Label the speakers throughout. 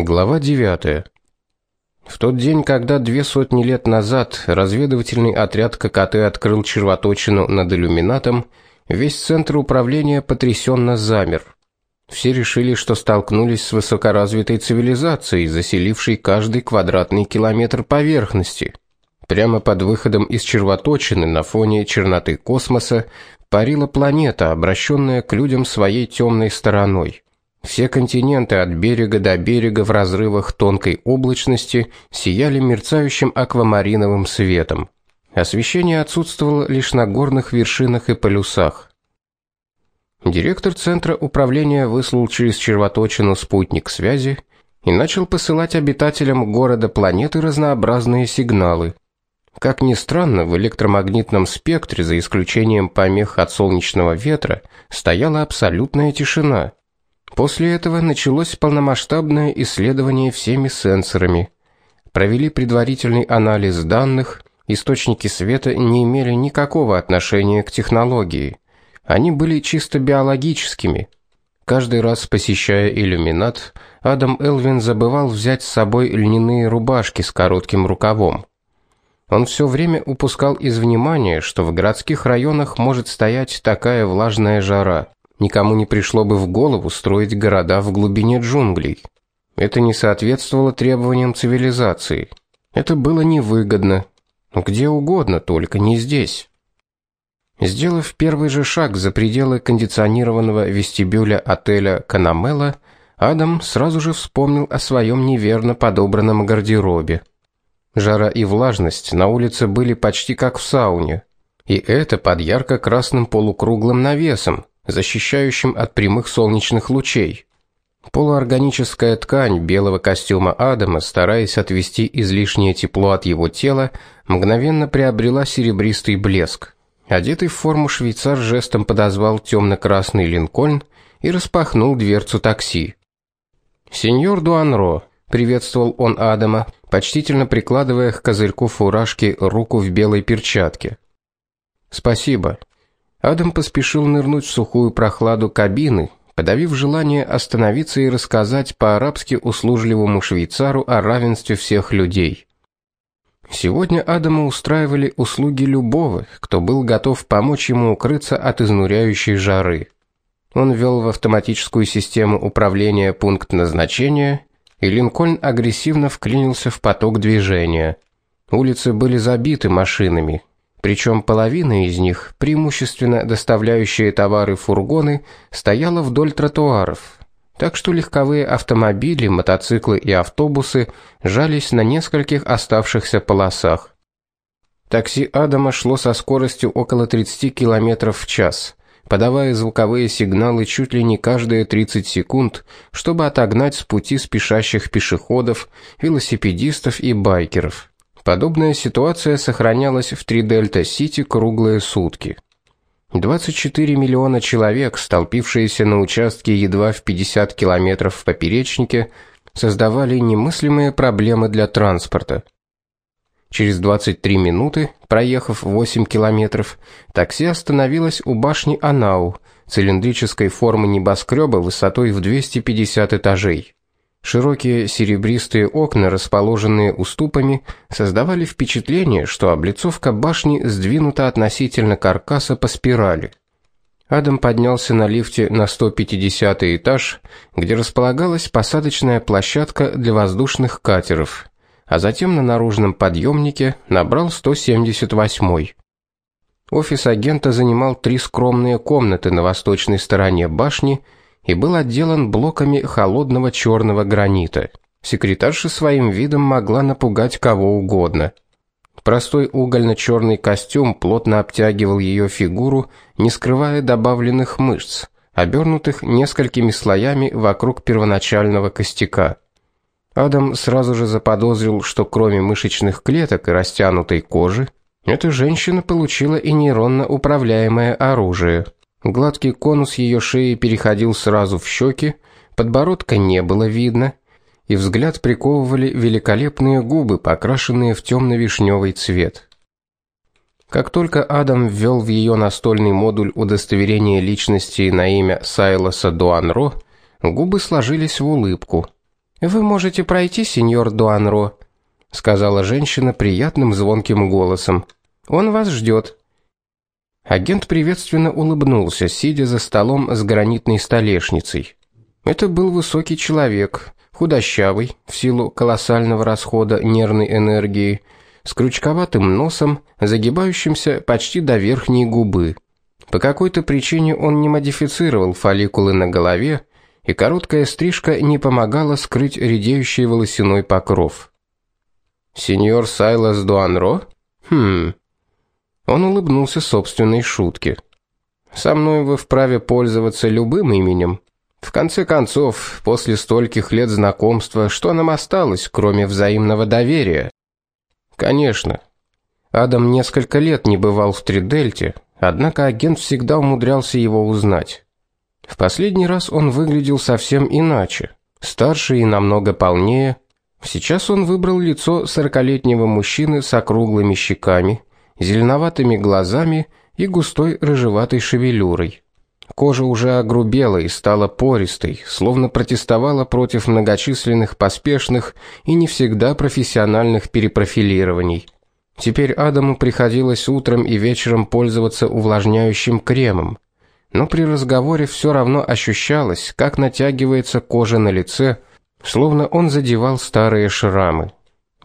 Speaker 1: Глава 9. В тот день, когда две сотни лет назад разведывательный отряд ККТ открыл червоточину над иллюминатом, весь центр управления потрясенно замер. Все решили, что столкнулись с высокоразвитой цивилизацией, заселившей каждый квадратный километр поверхности. Прямо под выходом из червоточины на фоне черноты космоса парила планета, обращенная к людям своей темной стороной. Все континенты от берега до берега в разрывах тонкой облачности сияли мерцающим аквамариновым светом. Освещение отсутствовало лишь на горных вершинах и полюсах. Директор центра управления выслал через червоточину спутник связи и начал посылать обитателям города планеты разнообразные сигналы. Как ни странно, в электромагнитном спектре, за исключением помех от солнечного ветра, стояла абсолютная тишина. После этого началось полномасштабное исследование всеми сенсорами. Провели предварительный анализ данных. Источники света не имели никакого отношения к технологии. Они были чисто биологическими. Каждый раз посещая иллюминат, Адам Элвин забывал взять с собой льняные рубашки с коротким рукавом. Он все время упускал из внимания, что в городских районах может стоять такая влажная жара. Никому не пришло бы в голову строить города в глубине джунглей. Это не соответствовало требованиям цивилизации. Это было невыгодно. Где угодно, только не здесь. Сделав первый же шаг за пределы кондиционированного вестибюля отеля Канамела, Адам сразу же вспомнил о своем неверно подобранном гардеробе. Жара и влажность на улице были почти как в сауне, и это под ярко-красным полукруглым навесом, защищающим от прямых солнечных лучей. Полуорганическая ткань белого костюма Адама, стараясь отвести излишнее тепло от его тела, мгновенно приобрела серебристый блеск. Одетый в форму швейцар жестом подозвал темно красный Линкольн и распахнул дверцу такси. "Сеньор Дуанро", приветствовал он Адама, почтительно прикладывая к козырьку фуражки руку в белой перчатке. "Спасибо", Адам поспешил нырнуть в сухую прохладу кабины, подавив желание остановиться и рассказать по-арабски услужливому швейцару о равенстве всех людей. Сегодня Адама устраивали услуги любого, кто был готов помочь ему укрыться от изнуряющей жары. Он ввел в автоматическую систему управления пункт назначения, и Линкольн агрессивно вклинился в поток движения. Улицы были забиты машинами, причем половина из них, преимущественно доставляющие товары фургоны, стояла вдоль тротуаров. Так что легковые автомобили, мотоциклы и автобусы жались на нескольких оставшихся полосах. Такси Адама шло со скоростью около 30 км в час, подавая звуковые сигналы чуть ли не каждые 30 секунд, чтобы отогнать с пути спешащих пешеходов, велосипедистов и байкеров. Подобная ситуация сохранялась в Три-Дельта-Сити круглые сутки. 24 миллиона человек, столпившиеся на участке едва в 50 километров в поперечнике, создавали немыслимые проблемы для транспорта. Через 23 минуты, проехав 8 километров, такси остановилось у башни Анау, цилиндрической формы небоскреба высотой в 250 этажей. Широкие серебристые окна, расположенные уступами, создавали впечатление, что облицовка башни сдвинута относительно каркаса по спирали. Адам поднялся на лифте на 150 этаж, где располагалась посадочная площадка для воздушных катеров, а затем на наружном подъемнике набрал 178. Офис агента занимал три скромные комнаты на восточной стороне башни и был отделан блоками холодного черного гранита. Секретарша своим видом могла напугать кого угодно. Простой угольно черный костюм плотно обтягивал ее фигуру, не скрывая добавленных мышц, обернутых несколькими слоями вокруг первоначального костяка. Адам сразу же заподозрил, что кроме мышечных клеток и растянутой кожи, эта женщина получила и нейронно управляемое оружие. Гладкий конус ее шеи переходил сразу в щеки, подбородка не было видно, и взгляд приковывали великолепные губы, покрашенные в темно вишневый цвет. Как только Адам ввел в ее настольный модуль удостоверение личности на имя Сайлоса Дуанро, губы сложились в улыбку. Вы можете пройти, сеньор Дуанро, сказала женщина приятным звонким голосом. Он вас ждет. Агент приветственно улыбнулся, сидя за столом с гранитной столешницей. Это был высокий человек, худощавый, в силу колоссального расхода нервной энергии, с крючковатым носом, загибающимся почти до верхней губы. По какой-то причине он не модифицировал фолликулы на голове, и короткая стрижка не помогала скрыть редеющий волосяной покров. Сеньор Сайлас Дуанро? Хм. Он улыбнулся собственной шутке. Со мной вы вправе пользоваться любым именем. В конце концов, после стольких лет знакомства, что нам осталось, кроме взаимного доверия? Конечно. Адам несколько лет не бывал в Тридельте, однако агент всегда умудрялся его узнать. В последний раз он выглядел совсем иначе, старше и намного полнее. Сейчас он выбрал лицо сорокалетнего мужчины с округлыми щеками, зеленоватыми глазами и густой рыжеватой шевелюрой. Кожа уже огрубела и стала пористой, словно протестовала против многочисленных поспешных и не всегда профессиональных перепрофилирований. Теперь Адаму приходилось утром и вечером пользоваться увлажняющим кремом, но при разговоре все равно ощущалось, как натягивается кожа на лице, словно он задевал старые шрамы.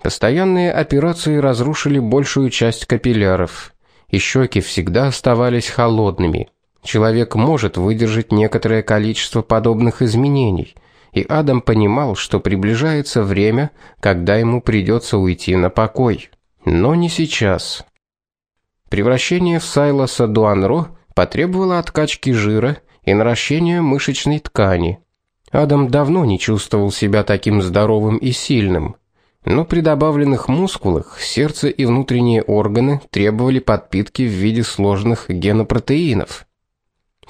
Speaker 1: Постоянные операции разрушили большую часть капилляров, и щеки всегда оставались холодными. Человек может выдержать некоторое количество подобных изменений, и Адам понимал, что приближается время, когда ему придется уйти на покой. Но не сейчас. Превращение в Сайлоса Дуанро потребовало откачки жира и наращения мышечной ткани. Адам давно не чувствовал себя таким здоровым и сильным, но при добавленных мускулах сердце и внутренние органы требовали подпитки в виде сложных генопротеинов.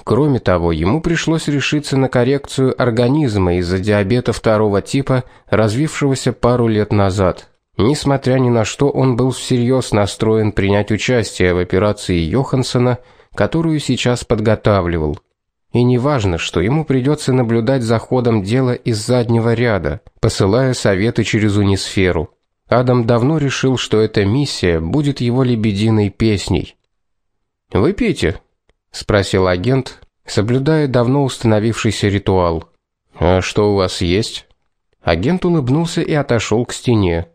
Speaker 1: Кроме того, ему пришлось решиться на коррекцию организма из-за диабета второго типа, развившегося пару лет назад. Несмотря ни на что, он был всерьез настроен принять участие в операции Йохансона, которую сейчас подготавливал. И неважно, что ему придется наблюдать за ходом дела из заднего ряда, посылая советы через унисферу. Адам давно решил, что эта миссия будет его лебединой песней. "Выпейте", спросил агент, соблюдая давно установившийся ритуал. А что у вас есть? Агент улыбнулся и отошел к стене.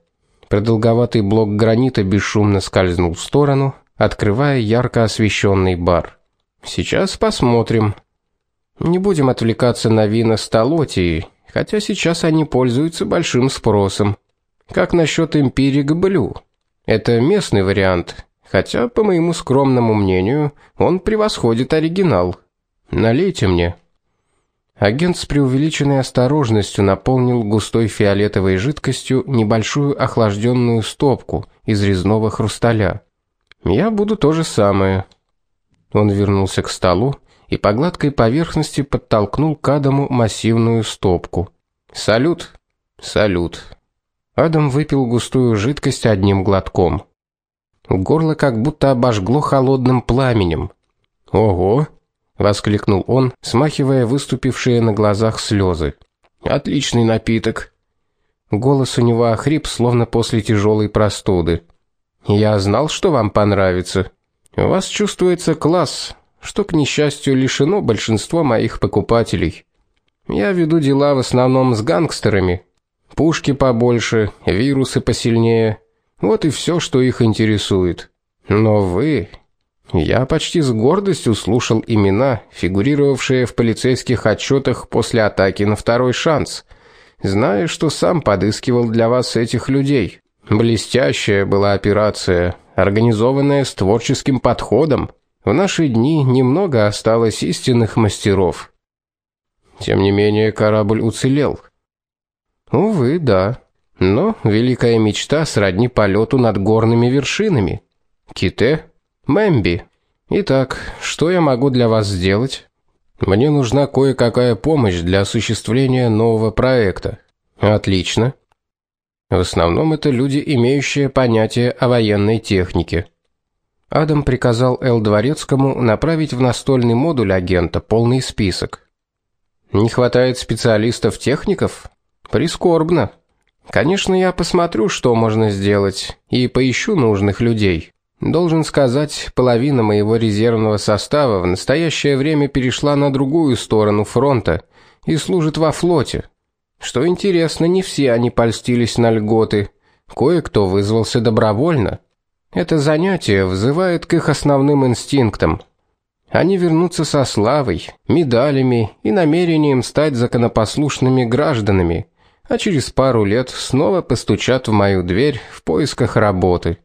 Speaker 1: Продолговатый блок гранита бесшумно скользнул в сторону, открывая ярко освещенный бар. Сейчас посмотрим. Не будем отвлекаться на вина Столотии, хотя сейчас они пользуются большим спросом. Как насчет Empiric Blue? Это местный вариант, хотя, по моему скромному мнению, он превосходит оригинал. Налейте мне. Агент с преувеличенной осторожностью наполнил густой фиолетовой жидкостью небольшую охлажденную стопку из резного хрусталя. Я буду то же самое. Он вернулся к столу и по гладкой поверхности подтолкнул к Адаму массивную стопку. Салют. Салют. Адам выпил густую жидкость одним глотком. Горло как будто обожгло холодным пламенем. Ого, воскликнул он, смахивая выступившие на глазах слезы. Отличный напиток. Голос у него охрип, словно после тяжелой простуды. Я знал, что вам понравится. У вас чувствуется класс, что к несчастью лишено большинство моих покупателей. Я веду дела в основном с гангстерами. Пушки побольше, вирусы посильнее. Вот и все, что их интересует. Но вы, я почти с гордостью слушал имена, фигурировавшие в полицейских отчетах после атаки на второй шанс, зная, что сам подыскивал для вас этих людей. Блестящая была операция, организованная с творческим подходом. В наши дни немного осталось истинных мастеров. Тем не менее, корабль уцелел. Увы, да. Но великая мечта сродни полету над горными вершинами. Ките, Мэмби. Итак, что я могу для вас сделать? Мне нужна кое-какая помощь для осуществления нового проекта. Отлично. В основном это люди, имеющие понятие о военной технике. Адам приказал Эл Дворецкому направить в настольный модуль агента полный список. Не хватает специалистов-техников? Прискорбно. Конечно, я посмотрю, что можно сделать, и поищу нужных людей. Должен сказать, половина моего резервного состава в настоящее время перешла на другую сторону фронта и служит во флоте. Что интересно, не все они польстились на льготы. Кое-кто вызвался добровольно. Это занятие вызывает к их основным инстинктам. Они вернутся со славой, медалями и намерением стать законопослушными гражданами, а через пару лет снова постучат в мою дверь в поисках работы.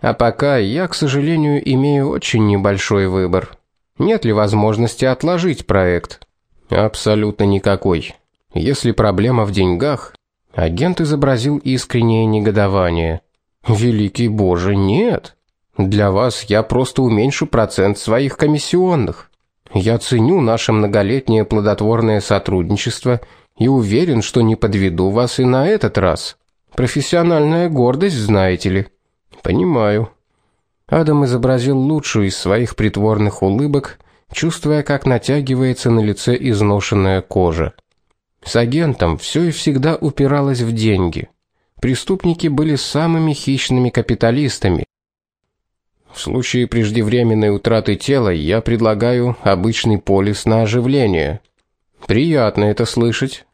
Speaker 1: А пока я, к сожалению, имею очень небольшой выбор. Нет ли возможности отложить проект? Абсолютно никакой. Если проблема в деньгах, агент изобразил искреннее негодование. Великий Боже, нет. Для вас я просто уменьшу процент своих комиссионных. Я ценю наше многолетнее плодотворное сотрудничество и уверен, что не подведу вас и на этот раз. Профессиональная гордость, знаете ли. Понимаю. Адам изобразил лучшую из своих притворных улыбок, чувствуя, как натягивается на лице изношенная кожа. С агентом все и всегда упиралось в деньги. Преступники были самыми хищными капиталистами. В случае преждевременной утраты тела я предлагаю обычный полис на оживление. Приятно это слышать.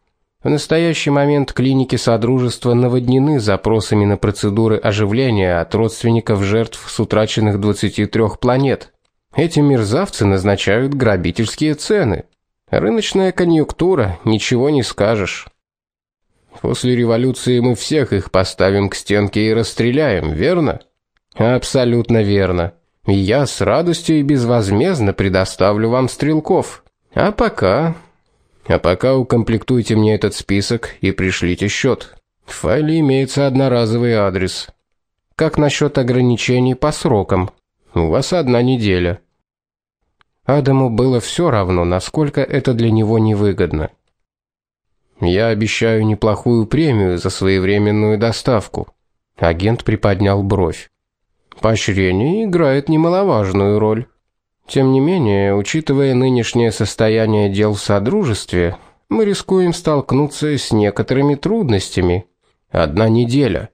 Speaker 1: В настоящий момент клиники Содружества наводнены запросами на процедуры оживления от родственников жертв с утраченных 23 планет. Эти мерзавцы назначают грабительские цены. Рыночная конъюнктура, ничего не скажешь. После революции мы всех их поставим к стенке и расстреляем, верно? Абсолютно верно. Я с радостью и безвозмездно предоставлю вам стрелков. А пока а пока укомплектуйте мне этот список и пришлите счет. В файле имеется одноразовый адрес. Как насчет ограничений по срокам? У вас одна неделя. Адаму было все равно, насколько это для него невыгодно. Я обещаю неплохую премию за своевременную доставку. Агент приподнял бровь. Поощрение играет немаловажную роль. Тем не менее, учитывая нынешнее состояние дел в содружестве, мы рискуем столкнуться с некоторыми трудностями. Одна неделя.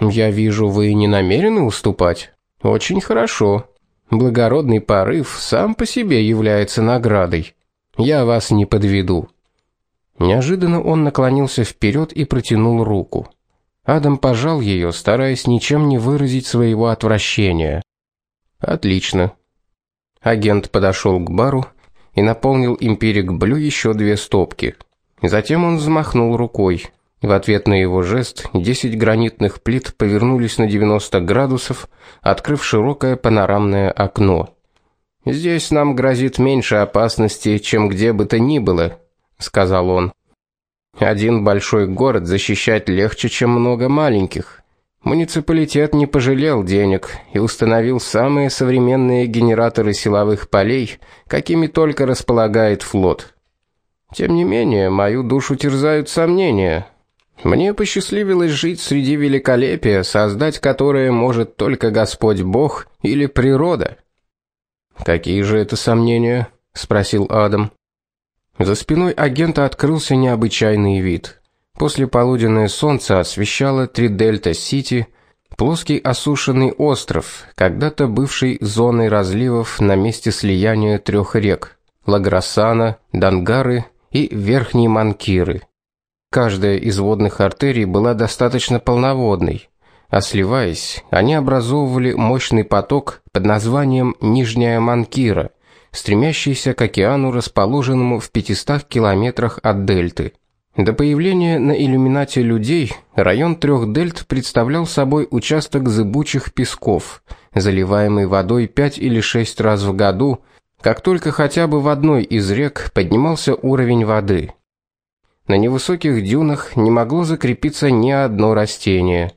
Speaker 1: Я вижу, вы не намерены уступать. Очень хорошо. Благородный порыв сам по себе является наградой. Я вас не подведу. Неожиданно он наклонился вперед и протянул руку. Адам пожал ее, стараясь ничем не выразить своего отвращения. Отлично. Агент подошел к бару и наполнил империк Блю еще две стопки. Затем он взмахнул рукой. В ответ на его жест 10 гранитных плит повернулись на 90 градусов, открыв широкое панорамное окно. Здесь нам грозит меньше опасности, чем где бы то ни было, сказал он. Один большой город защищать легче, чем много маленьких. Муниципалитет не пожалел денег и установил самые современные генераторы силовых полей, какими только располагает флот. Тем не менее, мою душу терзают сомнения. Мне посчастливилось жить среди великолепия, создать которое может только Господь Бог или природа. Какие же это сомнения? спросил Адам. За спиной агента открылся необычайный вид. После полуденное солнце освещало три Дельта-Сити, плоский осушенный остров, когда-то бывший зоной разливов на месте слияния трех рек: Лаграсана, Дангары и Верхней Манкиры. Каждая из водных артерий была достаточно полноводной, а сливаясь, они образовывали мощный поток под названием Нижняя Манкира, стремящийся к океану, расположенному в 500 километрах от дельты. До появления на иллюминате людей район трех дельт представлял собой участок зыбучих песков, заливаемый водой 5 или 6 раз в году, как только хотя бы в одной из рек поднимался уровень воды. На невысоких дюнах не могло закрепиться ни одно растение.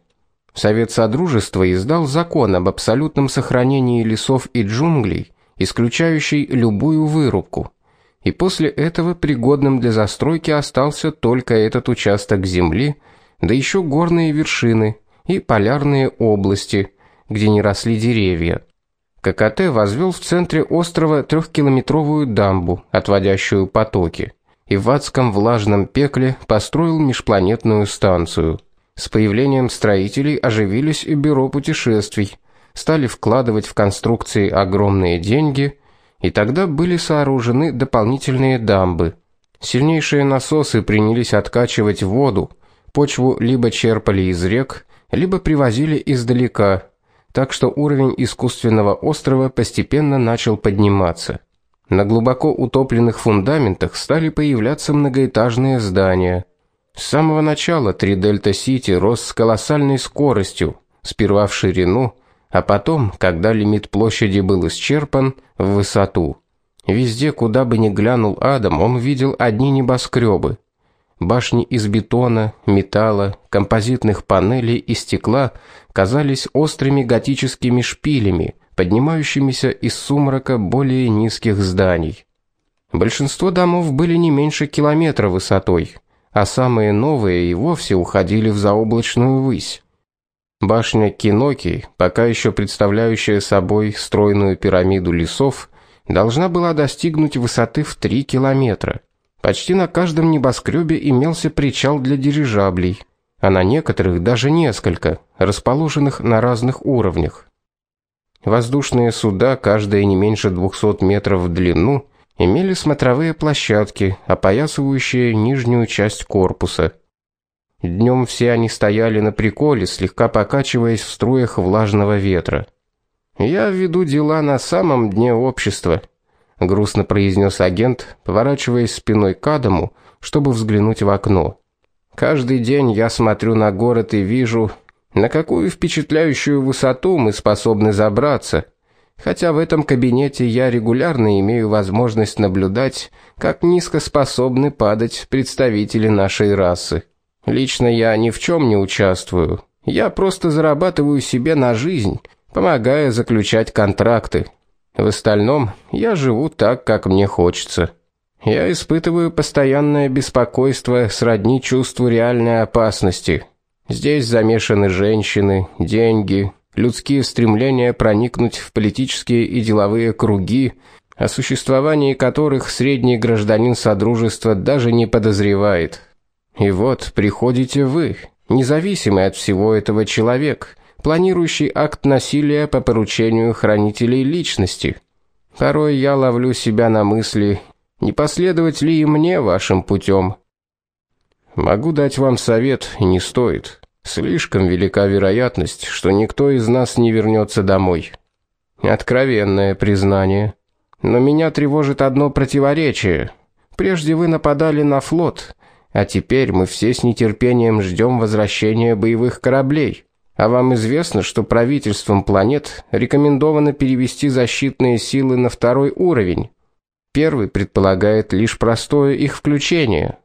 Speaker 1: Совет Содружества издал закон об абсолютном сохранении лесов и джунглей, исключающий любую вырубку и после этого пригодным для застройки остался только этот участок земли, да еще горные вершины и полярные области, где не росли деревья. ККТ возвел в центре острова трехкилометровую дамбу, отводящую потоки. и в адском влажном пекле построил межпланетную станцию. С появлением строителей оживились и бюро путешествий, стали вкладывать в конструкции огромные деньги, и тогда были сооружены дополнительные дамбы. Сильнейшие насосы принялись откачивать воду, почву либо черпали из рек, либо привозили издалека, так что уровень искусственного острова постепенно начал подниматься. На глубоко утопленных фундаментах стали появляться многоэтажные здания. С самого начала Три Дельта Сити рос с колоссальной скоростью, сперва в ширину, а потом, когда лимит площади был исчерпан, в высоту. Везде, куда бы ни глянул Адам, он видел одни небоскребы. Башни из бетона, металла, композитных панелей и стекла казались острыми готическими шпилями, поднимающимися из сумрака более низких зданий. Большинство домов были не меньше километра высотой, а самые новые и вовсе уходили в заоблачную высь. Башня Киноки, пока еще представляющая собой стройную пирамиду лесов, должна была достигнуть высоты в 3 километра. Почти на каждом небоскребе имелся причал для дирижаблей, а на некоторых даже несколько, расположенных на разных уровнях. Воздушные суда, каждая не меньше 200 метров в длину, имели смотровые площадки, опоясывающие нижнюю часть корпуса. Днем все они стояли на приколе, слегка покачиваясь в струях влажного ветра. Я веду дела на самом дне общества, грустно произнес агент, поворачиваясь спиной к Адаму, чтобы взглянуть в окно. Каждый день я смотрю на город и вижу, на какую впечатляющую высоту мы способны забраться. Хотя в этом кабинете я регулярно имею возможность наблюдать, как низко способны падать представители нашей расы. Лично я ни в чем не участвую. Я просто зарабатываю себе на жизнь, помогая заключать контракты. В остальном я живу так, как мне хочется. Я испытываю постоянное беспокойство сродни чувству реальной опасности. Здесь замешаны женщины, деньги, людские стремления проникнуть в политические и деловые круги, о существовании которых средний гражданин содружества даже не подозревает. И вот приходите вы, независимый от всего этого человек, планирующий акт насилия по поручению хранителей личности. Порой я ловлю себя на мысли, не последовать ли и мне вашим путем. Могу дать вам совет, не стоит. Слишком велика вероятность, что никто из нас не вернется домой. Откровенное признание. Но меня тревожит одно противоречие. Прежде вы нападали на флот, а теперь мы все с нетерпением ждем возвращения боевых кораблей. А вам известно, что правительством планет рекомендовано перевести защитные силы на второй уровень. Первый предполагает лишь простое их включение.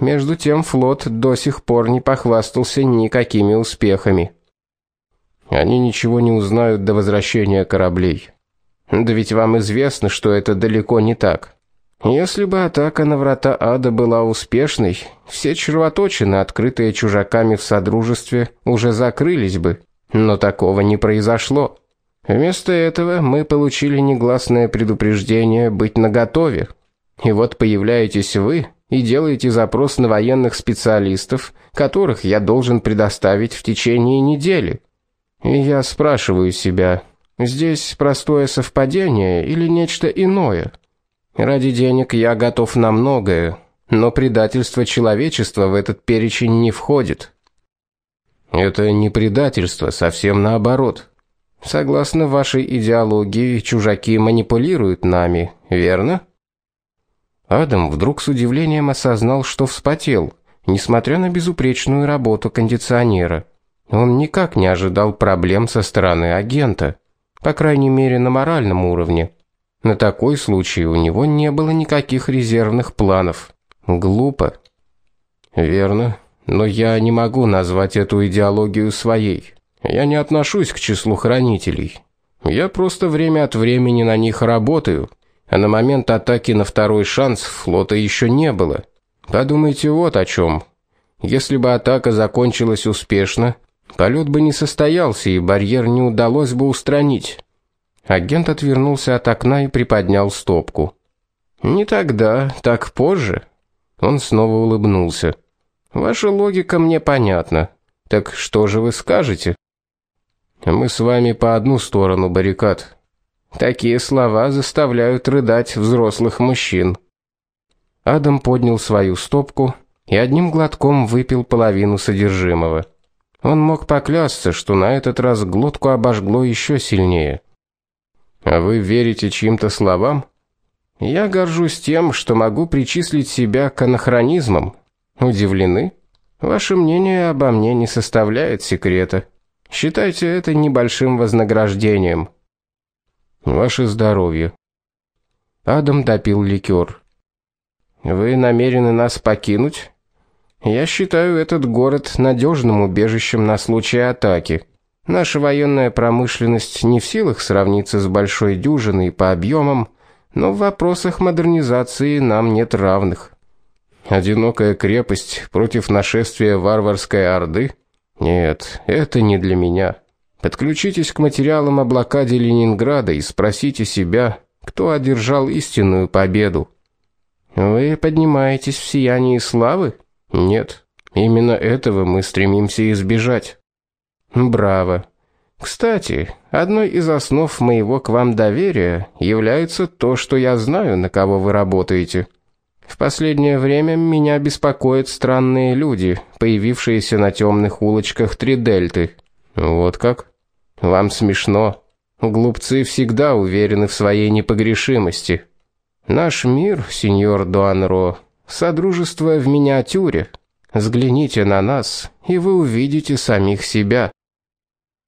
Speaker 1: Между тем флот до сих пор не похвастался никакими успехами. Они ничего не узнают до возвращения кораблей. Да ведь вам известно, что это далеко не так. Если бы атака на врата ада была успешной, все червоточины, открытые чужаками в содружестве, уже закрылись бы. Но такого не произошло. Вместо этого мы получили негласное предупреждение быть наготове. И вот появляетесь вы и делаете запрос на военных специалистов, которых я должен предоставить в течение недели. И я спрашиваю себя, здесь простое совпадение или нечто иное? Ради денег я готов на многое, но предательство человечества в этот перечень не входит. Это не предательство, совсем наоборот. Согласно вашей идеологии, чужаки манипулируют нами, верно? Адам вдруг с удивлением осознал, что вспотел, несмотря на безупречную работу кондиционера. Он никак не ожидал проблем со стороны агента, по крайней мере, на моральном уровне. На такой случай у него не было никаких резервных планов. Глупо. Верно, но я не могу назвать эту идеологию своей. Я не отношусь к числу хранителей. Я просто время от времени на них работаю, а на момент атаки на второй шанс флота еще не было. Подумайте вот о чем. Если бы атака закончилась успешно, полет бы не состоялся и барьер не удалось бы устранить. Агент отвернулся от окна и приподнял стопку. Не тогда, так позже. Он снова улыбнулся. Ваша логика мне понятна. Так что же вы скажете? Мы с вами по одну сторону баррикад. Такие слова заставляют рыдать взрослых мужчин. Адам поднял свою стопку и одним глотком выпил половину содержимого. Он мог поклясться, что на этот раз глотку обожгло еще сильнее. А вы верите чьим-то словам? Я горжусь тем, что могу причислить себя к анахронизмам. Удивлены? Ваше мнение обо мне не составляет секрета. Считайте это небольшим вознаграждением. Ваше здоровье. Адам допил ликер. Вы намерены нас покинуть? Я считаю этот город надежным убежищем на случай атаки. Наша военная промышленность не в силах сравниться с большой дюжиной по объемам, но в вопросах модернизации нам нет равных. Одинокая крепость против нашествия варварской орды? Нет, это не для меня. Подключитесь к материалам о блокаде Ленинграда и спросите себя, кто одержал истинную победу. Вы поднимаетесь в сиянии славы? Нет. Именно этого мы стремимся избежать. Браво. Кстати, одной из основ моего к вам доверия является то, что я знаю, на кого вы работаете. В последнее время меня беспокоят странные люди, появившиеся на темных улочках Тридельты. Вот как? Вам смешно? Глупцы всегда уверены в своей непогрешимости. Наш мир, сеньор Дуанро, содружество в миниатюре. Взгляните на нас, и вы увидите самих себя.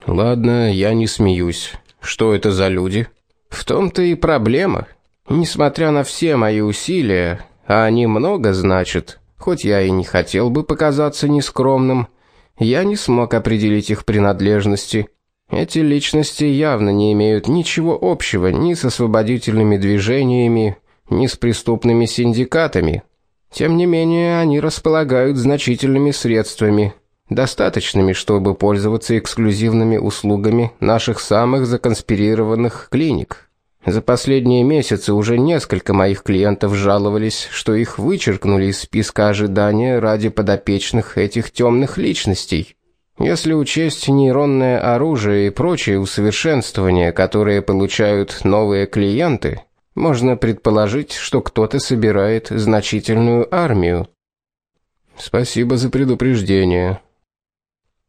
Speaker 1: Ладно, я не смеюсь. Что это за люди? В том-то и проблема. Несмотря на все мои усилия, а они много значат, хоть я и не хотел бы показаться нескромным, я не смог определить их принадлежности. Эти личности явно не имеют ничего общего ни с освободительными движениями, ни с преступными синдикатами. Тем не менее, они располагают значительными средствами, достаточными, чтобы пользоваться эксклюзивными услугами наших самых законспирированных клиник. За последние месяцы уже несколько моих клиентов жаловались, что их вычеркнули из списка ожидания ради подопечных этих темных личностей. Если учесть нейронное оружие и прочие усовершенствования, которые получают новые клиенты, можно предположить, что кто-то собирает значительную армию. Спасибо за предупреждение.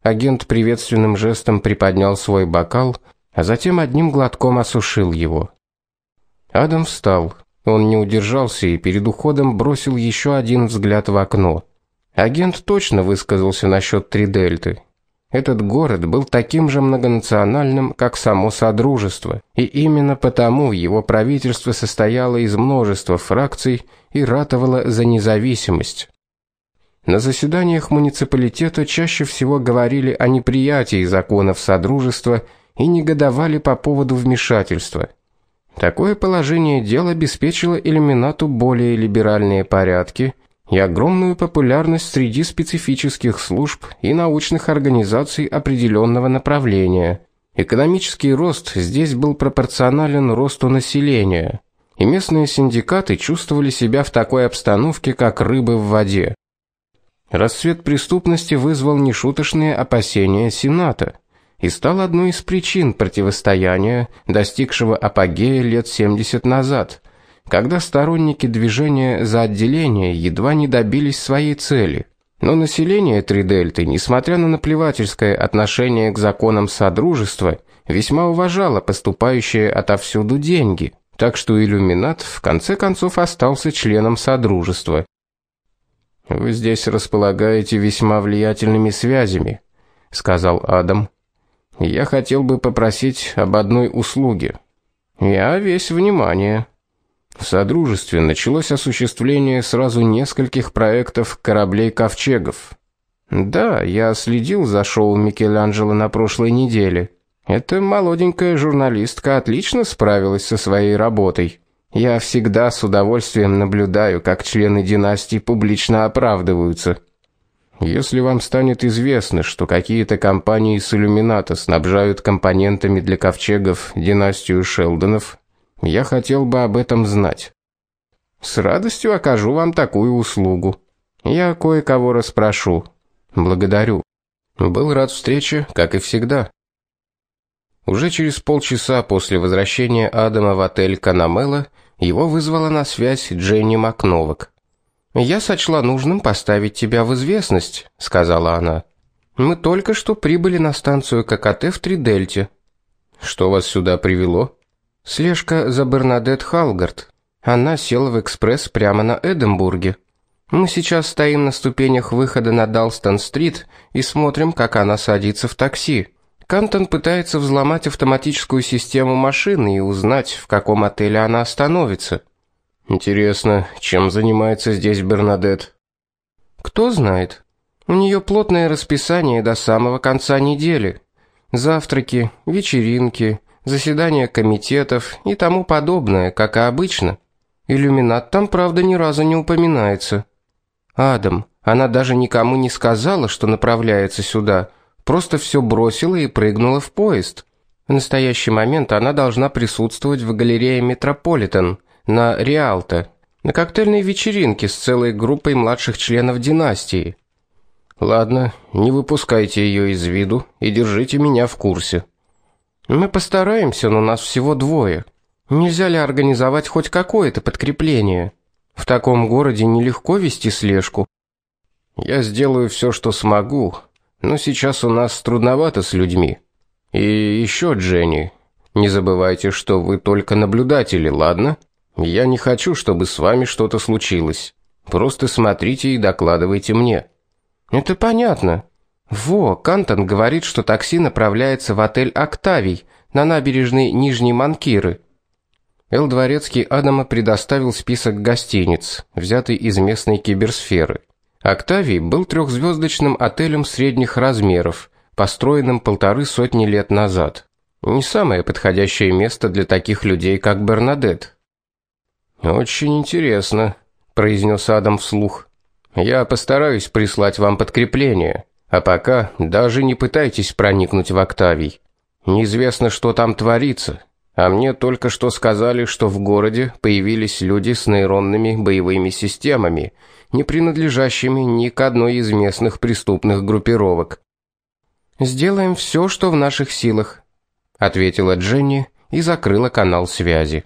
Speaker 1: Агент приветственным жестом приподнял свой бокал, а затем одним глотком осушил его. Адам встал. Он не удержался и перед уходом бросил еще один взгляд в окно. Агент точно высказался насчет три дельты. Этот город был таким же многонациональным, как само содружество, и именно потому его правительство состояло из множества фракций и ратовало за независимость. На заседаниях муниципалитета чаще всего говорили о неприятии законов содружества и негодовали по поводу вмешательства. Такое положение дел обеспечило Иллюминату более либеральные порядки и огромную популярность среди специфических служб и научных организаций определенного направления. Экономический рост здесь был пропорционален росту населения, и местные синдикаты чувствовали себя в такой обстановке, как рыбы в воде. Расцвет преступности вызвал нешуточные опасения Сената и стал одной из причин противостояния, достигшего апогея лет 70 назад – когда сторонники движения за отделение едва не добились своей цели. Но население Тридельты, несмотря на наплевательское отношение к законам содружества, весьма уважало поступающие отовсюду деньги. Так что иллюминат в конце концов остался членом содружества. Вы здесь располагаете весьма влиятельными связями, сказал Адам. Я хотел бы попросить об одной услуге. Я весь внимание. В содружестве началось осуществление сразу нескольких проектов кораблей-ковчегов. Да, я следил за шоу Микеланджело на прошлой неделе. Эта молоденькая журналистка отлично справилась со своей работой. Я всегда с удовольствием наблюдаю, как члены династии публично оправдываются. Если вам станет известно, что какие-то компании с иллюмината снабжают компонентами для ковчегов династию Шелдонов, я хотел бы об этом знать. С радостью окажу вам такую услугу. Я кое-кого расспрошу. Благодарю. Был рад встрече, как и всегда. Уже через полчаса после возвращения Адама в отель Канамела его вызвала на связь Дженни Макновок. Я сочла нужным поставить тебя в известность, сказала она. Мы только что прибыли на станцию ККТ в Тридельте. Что вас сюда привело? Слежка за Бернадет Халгард. Она села в экспресс прямо на Эдинбурге. Мы сейчас стоим на ступенях выхода на Далстон-стрит и смотрим, как она садится в такси. Кантон пытается взломать автоматическую систему машины и узнать, в каком отеле она остановится. Интересно, чем занимается здесь Бернадет? Кто знает. У нее плотное расписание до самого конца недели. Завтраки, вечеринки, заседания комитетов и тому подобное, как и обычно. Иллюминат там, правда, ни разу не упоминается. Адам, она даже никому не сказала, что направляется сюда, просто все бросила и прыгнула в поезд. В настоящий момент она должна присутствовать в галерее Метрополитен на Риалто, на коктейльной вечеринке с целой группой младших членов династии. Ладно, не выпускайте ее из виду и держите меня в курсе. Мы постараемся, но нас всего двое. Нельзя ли организовать хоть какое-то подкрепление? В таком городе нелегко вести слежку. Я сделаю все, что смогу, но сейчас у нас трудновато с людьми. И еще, Дженни, не забывайте, что вы только наблюдатели, ладно? Я не хочу, чтобы с вами что-то случилось. Просто смотрите и докладывайте мне. Это понятно. Во, Кантон говорит, что такси направляется в отель Октавий на набережной Нижней Манкиры. Эл Дворецкий Адама предоставил список гостиниц, взятый из местной киберсферы. Октавий был трехзвездочным отелем средних размеров, построенным полторы сотни лет назад. Не самое подходящее место для таких людей, как Бернадет. Очень интересно, произнес Адам вслух. Я постараюсь прислать вам подкрепление, а пока даже не пытайтесь проникнуть в Октавий. Неизвестно, что там творится. А мне только что сказали, что в городе появились люди с нейронными боевыми системами, не принадлежащими ни к одной из местных преступных группировок. Сделаем все, что в наших силах, ответила Дженни и закрыла канал связи.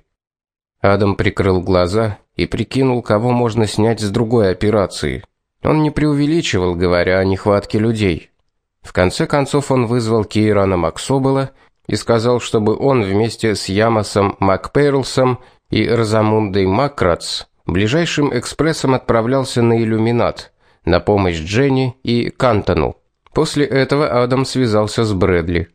Speaker 1: Адам прикрыл глаза и прикинул, кого можно снять с другой операции. Он не преувеличивал, говоря о нехватке людей. В конце концов он вызвал Кейрана Максобела и сказал, чтобы он вместе с Ямасом Макперлсом и Розамундой Макратс ближайшим экспрессом отправлялся на иллюминат на помощь Дженни и Кантону. После этого Адам связался с Брэдли.